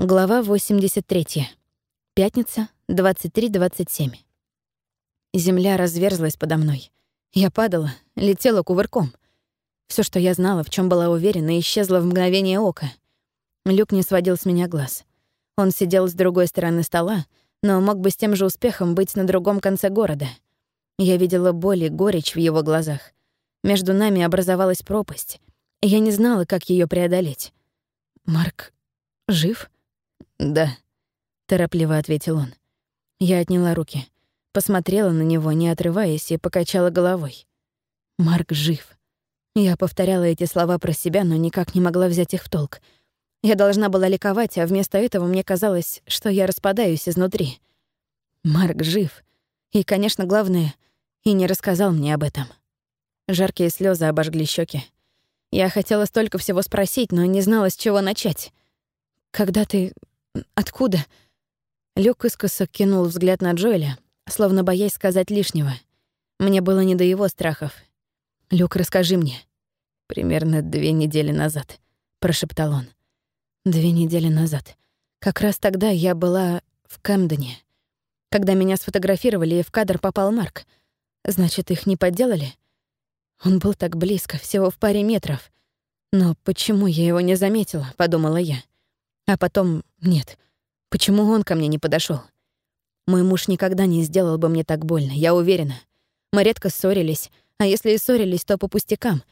Глава 83. Пятница, 23.27. Земля разверзлась подо мной. Я падала, летела кувырком. Все, что я знала, в чем была уверена, исчезло в мгновение ока. Люк не сводил с меня глаз. Он сидел с другой стороны стола, но мог бы с тем же успехом быть на другом конце города. Я видела боль и горечь в его глазах. Между нами образовалась пропасть. Я не знала, как ее преодолеть. «Марк жив?» «Да», — торопливо ответил он. Я отняла руки, посмотрела на него, не отрываясь, и покачала головой. «Марк жив». Я повторяла эти слова про себя, но никак не могла взять их в толк. Я должна была ликовать, а вместо этого мне казалось, что я распадаюсь изнутри. Марк жив. И, конечно, главное, и не рассказал мне об этом. Жаркие слезы обожгли щеки. Я хотела столько всего спросить, но не знала, с чего начать. «Когда ты Откуда?» Люк искоса кинул взгляд на Джоэля, словно боясь сказать лишнего. Мне было не до его страхов. «Люк, расскажи мне». «Примерно две недели назад», — прошептал он. «Две недели назад. Как раз тогда я была в Кэмдене. Когда меня сфотографировали, и в кадр попал Марк. Значит, их не подделали? Он был так близко, всего в паре метров. Но почему я его не заметила, подумала я. А потом нет. Почему он ко мне не подошел? Мой муж никогда не сделал бы мне так больно, я уверена. Мы редко ссорились, а если и ссорились, то по пустякам.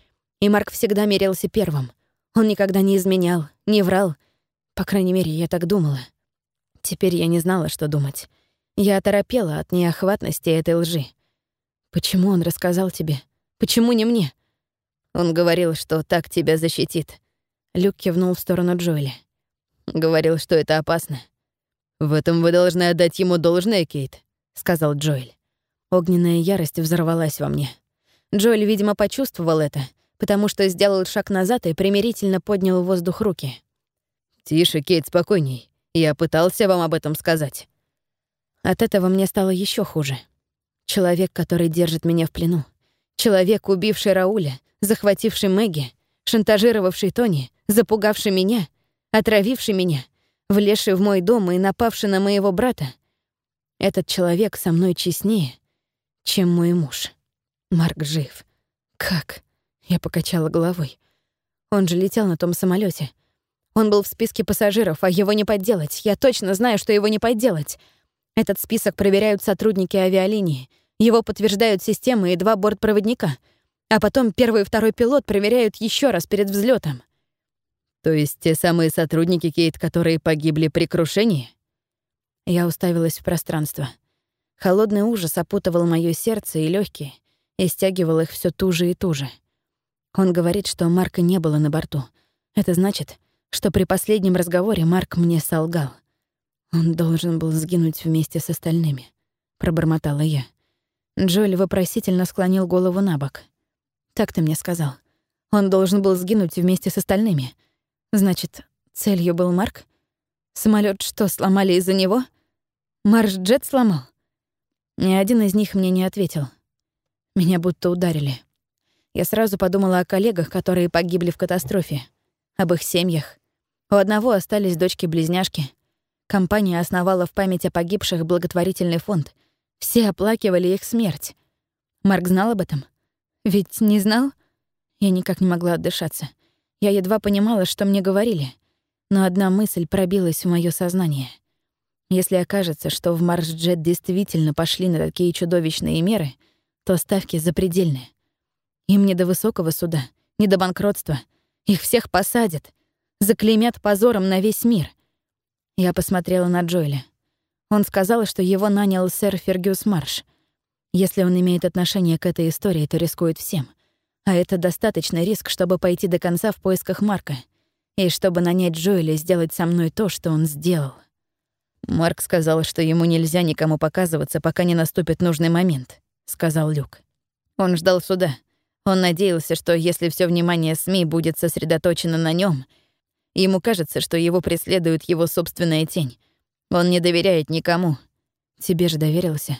И Марк всегда мерился первым. Он никогда не изменял, не врал. По крайней мере, я так думала. Теперь я не знала, что думать. Я оторопела от неохватности этой лжи. Почему он рассказал тебе? Почему не мне? Он говорил, что так тебя защитит. Люк кивнул в сторону Джоэля. Говорил, что это опасно. «В этом вы должны отдать ему должное, Кейт», — сказал Джоэль. Огненная ярость взорвалась во мне. Джоэль, видимо, почувствовал это, потому что сделал шаг назад и примирительно поднял в воздух руки. «Тише, Кейт, спокойней. Я пытался вам об этом сказать». От этого мне стало еще хуже. Человек, который держит меня в плену. Человек, убивший Рауля, захвативший Мэгги, шантажировавший Тони, запугавший меня отравивший меня, влезший в мой дом и напавший на моего брата, этот человек со мной честнее, чем мой муж. Марк жив. Как? Я покачала головой. Он же летел на том самолете. Он был в списке пассажиров, а его не подделать. Я точно знаю, что его не подделать. Этот список проверяют сотрудники авиалинии. Его подтверждают системы и два бортпроводника. А потом первый и второй пилот проверяют еще раз перед взлетом. То есть те самые сотрудники Кейт, которые погибли при крушении? Я уставилась в пространство. Холодный ужас опутывал моё сердце и легкие, и стягивал их все туже и туже. Он говорит, что Марка не было на борту. Это значит, что при последнем разговоре Марк мне солгал. Он должен был сгинуть вместе с остальными, пробормотала я. Джоэль вопросительно склонил голову на бок. Так ты мне сказал. Он должен был сгинуть вместе с остальными — Значит, целью был Марк? Самолет что, сломали из-за него? Марш-джет сломал? Ни один из них мне не ответил. Меня будто ударили. Я сразу подумала о коллегах, которые погибли в катастрофе, об их семьях. У одного остались дочки-близняшки. Компания основала в память о погибших благотворительный фонд. Все оплакивали их смерть. Марк знал об этом? Ведь не знал? Я никак не могла отдышаться. Я едва понимала, что мне говорили, но одна мысль пробилась в моё сознание. Если окажется, что в Марш-Джет действительно пошли на такие чудовищные меры, то ставки запредельные. Им не до высокого суда, не до банкротства. Их всех посадят, заклеймят позором на весь мир. Я посмотрела на Джоэля. Он сказал, что его нанял сэр Фергюс Марш. Если он имеет отношение к этой истории, то рискует всем. А это достаточный риск, чтобы пойти до конца в поисках Марка. И чтобы нанять Джоэля сделать со мной то, что он сделал. Марк сказал, что ему нельзя никому показываться, пока не наступит нужный момент, сказал Люк. Он ждал суда. Он надеялся, что если все внимание СМИ будет сосредоточено на нем, ему кажется, что его преследует его собственная тень. Он не доверяет никому. Тебе же доверился.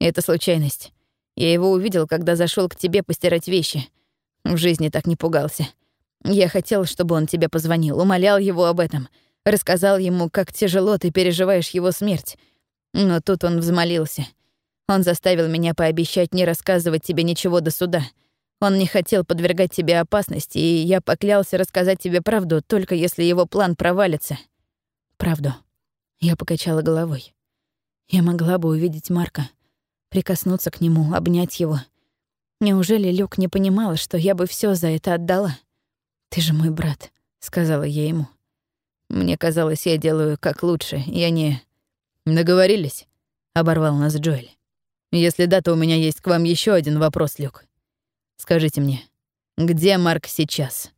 Это случайность. Я его увидел, когда зашел к тебе постирать вещи. В жизни так не пугался. Я хотел, чтобы он тебе позвонил, умолял его об этом. рассказал ему, как тяжело ты переживаешь его смерть. Но тут он взмолился. Он заставил меня пообещать не рассказывать тебе ничего до суда. Он не хотел подвергать тебе опасности, и я поклялся рассказать тебе правду, только если его план провалится. Правду. Я покачала головой. Я могла бы увидеть Марка, прикоснуться к нему, обнять его. Неужели Люк не понимала, что я бы все за это отдала? «Ты же мой брат», — сказала я ему. Мне казалось, я делаю как лучше, я не... «Наговорились?» — оборвал нас Джоэль. «Если да, то у меня есть к вам еще один вопрос, Люк. Скажите мне, где Марк сейчас?»